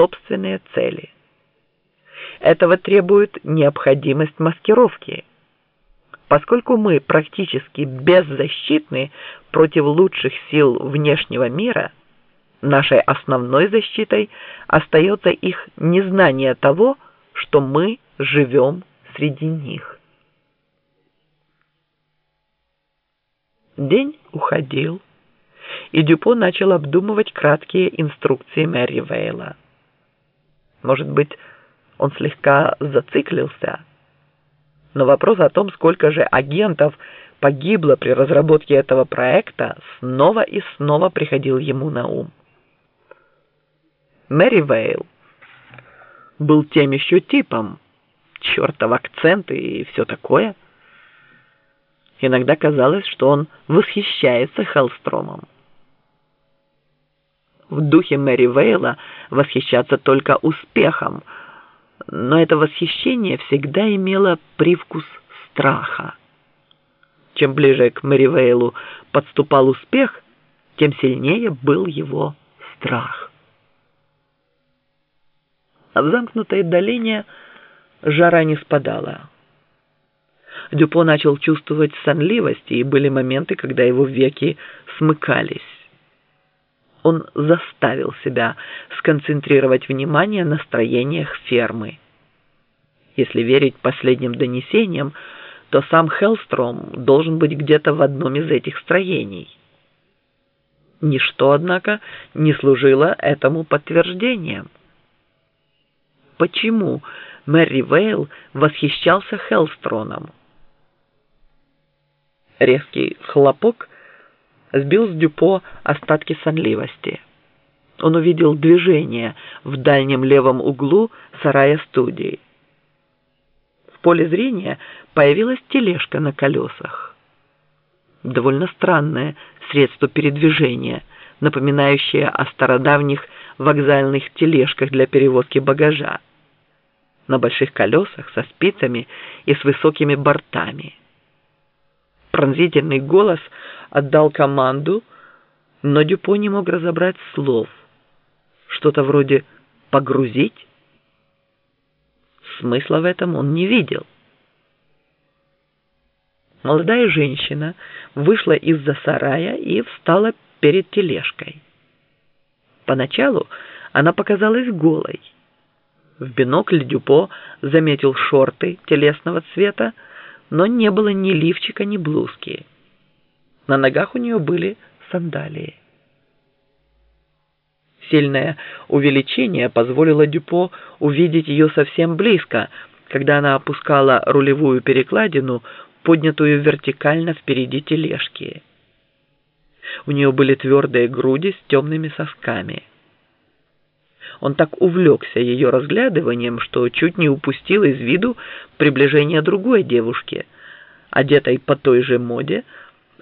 собственные цели. Этого требует необходимость маскировки. Поскольку мы практически беззащитны против лучших сил внешнего мира, нашей основной защитой остается их незнание того, что мы живем среди них. День уходил, и Дюпо начал обдумывать краткие инструкции Мэри Вейла. Может быть, он слегка зациклился, но вопрос о том, сколько же агентов погибло при разработке этого проекта, снова и снова приходил ему на ум. Мэри Вейл был тем еще типом, чертов акцент и все такое. Иногда казалось, что он восхищается Хеллстромом. В духе Мэри Вейла восхищаться только успехом, но это восхищение всегда имело привкус страха. Чем ближе к Мэри Вейлу подступал успех, тем сильнее был его страх. А в замкнутой долине жара не спадала. Дюпо начал чувствовать сонливость, и были моменты, когда его веки смыкались. Он заставил себя сконцентрировать внимание на строениях фермы. Если верить последним донесениям, то сам Хеллстром должен быть где-то в одном из этих строений. Ничто, однако, не служило этому подтверждением. Почему Мэри Вейл восхищался Хеллстроном? Резкий хлопок сбил с Дюпо остатки сонливости. Он увидел движение в дальнем левом углу сарая студии. В поле зрения появилась тележка на колесах. Довольно странное средство передвижения, напоминающее о стародавних вокзальных тележках для перевозки багажа. На больших колесах со спицами и с высокими бортами. Пронзительный голос отдал команду, но Дюпо не мог разобрать слов. Что-то вроде «погрузить». Смысла в этом он не видел. Молодая женщина вышла из-за сарая и встала перед тележкой. Поначалу она показалась голой. В бинокль Дюпо заметил шорты телесного цвета, но не было ни лифчика, ни блузки. На ногах у нее были сандалии. Сильное увеличение позволило Дюпо увидеть ее совсем близко, когда она опускала рулевую перекладину, поднятую вертикально впереди тележки. У нее были твердые груди с темными сосками. Он так увлекся ее разглядыванием, что чуть не упустил из виду приближение другой девушки, одетой по той же моде,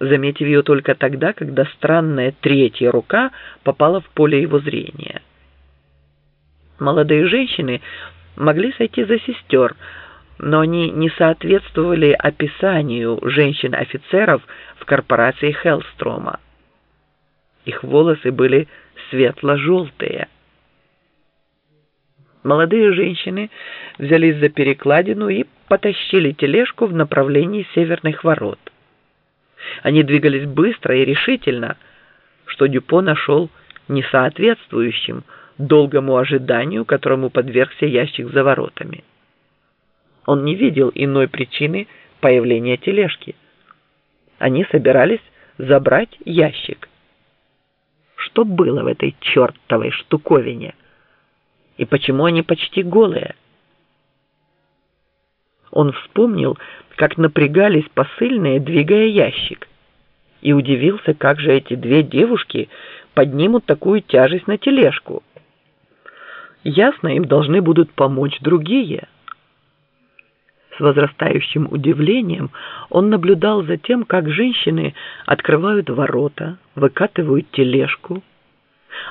заметив ее только тогда, когда странная третья рука попала в поле его зрения. Молодые женщины могли сойти за сестер, но они не соответствовали описанию женщин-офицеров в корпорации Хеллстрома. Их волосы были светло-желтые. Молодые женщины взялись за перекладину и потащили тележку в направлении северных ворот. Они двигались быстро и решительно, что Дюпо нашел несоответствующим долгому ожиданию, которому подвергся ящик за воротами. Он не видел иной причины появления тележки. Они собирались забрать ящик. Что было в этой чертовой штуковине? И почему они почти голые? Он вспомнил, как напрягались посыльные, двигая ящик, и удивился, как же эти две девушки поднимут такую тяжесть на тележку. Ясно, им должны будут помочь другие. С возрастающим удивлением он наблюдал за тем, как женщины открывают ворота, выкатывают тележку,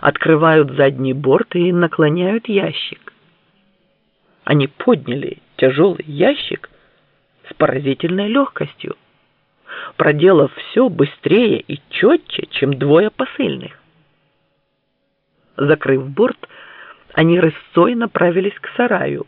открывают задний борт и наклоняют ящик. Они подняли тяжелый ящик с поразительной легкостью, проделав все быстрее и четче, чем двое посыльных. Закрыв борт, они рысцой направились к сараю.